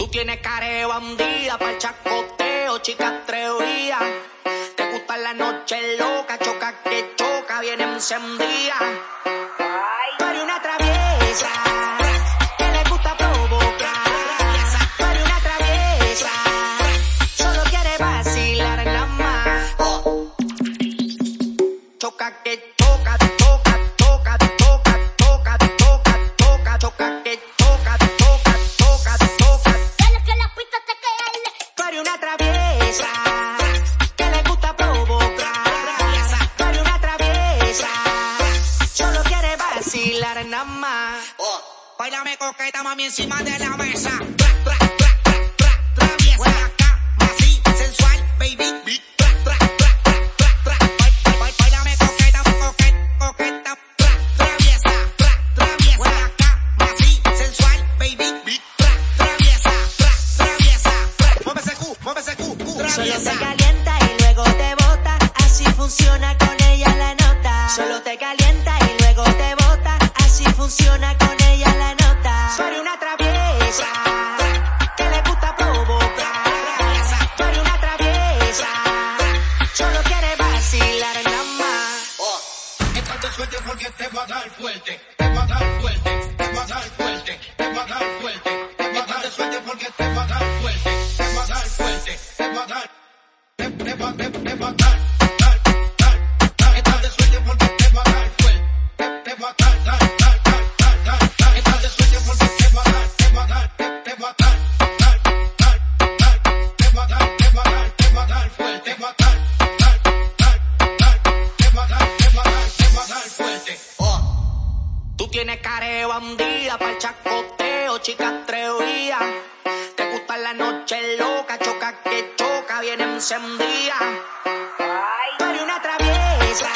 Tú tienes cara de bandida pa'l chacoteo, chica atrevida. Te gusta la noche loca, choca que choca, bien encendida. Tú eres una traviesa, vacilar nada más. Bailame coqueta, mami, encima de la mesa. Tra, tra, tra, tra, tra, traviesa te calienta y luego te bota, así funciona con ella la nota. Solo te calienta y luego te bota, así funciona con ella la nota. Soy una traviesa, que le gusta provocar. Soy una traviesa, solo quiere vacilar más. Estate suerte porque te va a dar fuerte, te va a dar fuerte, te va a dar fuerte, te va a dar fuerte, te va a dar fuerte, porque te va a dar fuerte, te va a dar fuerte, te va a dar, tienes cara de bandida pa'l chacoteo, chica atrevida. Te gusta la noche bien encendida. Eres una traviesa,